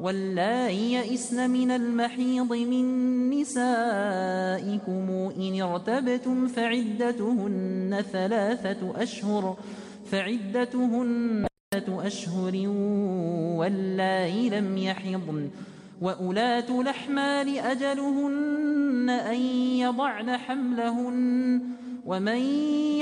واللائي يئسن من المحيض من نسائكم إن ارتبتم فعدتهن ثلاثة أشهر فعدتهن ثلاثة أشهر واللائي لم يحضن. وأولات الأحمال أجلهن أن يضعن حملهن ومن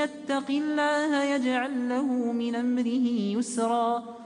يتق الله يجعل له من أمره يسرا.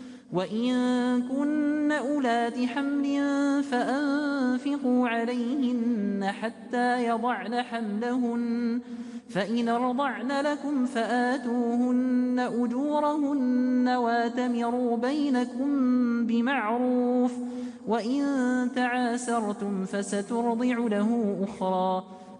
وإن كن أولات حمل فأنفقوا عليهن حتى يضعن حملهن فإن ارضعن لكم فآتوهن أجورهن واتمروا بينكم بمعروف وإن تعاسرتم فسترضع له أخرى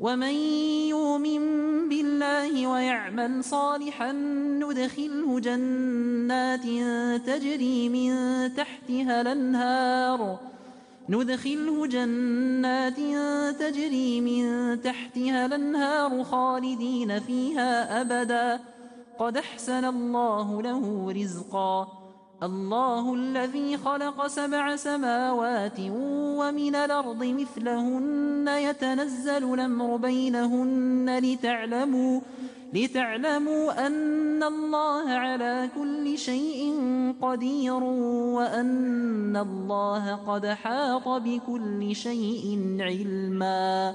ومن يؤمن بالله ويعمل صالحا ندخله جنات تجري من تحتها الأنهار. ندخله جنات تجري من تحتها الأنهار خالدين فيها أبدا. قد أحسن الله له رزقا. الله الذي خلق سبع سماوات ومن الأرض مثلهن يتنزل الأمر بينهن لتعلموا لتعلموا أن الله على كل شيء قدير وأن الله قد حاط بكل شيء علما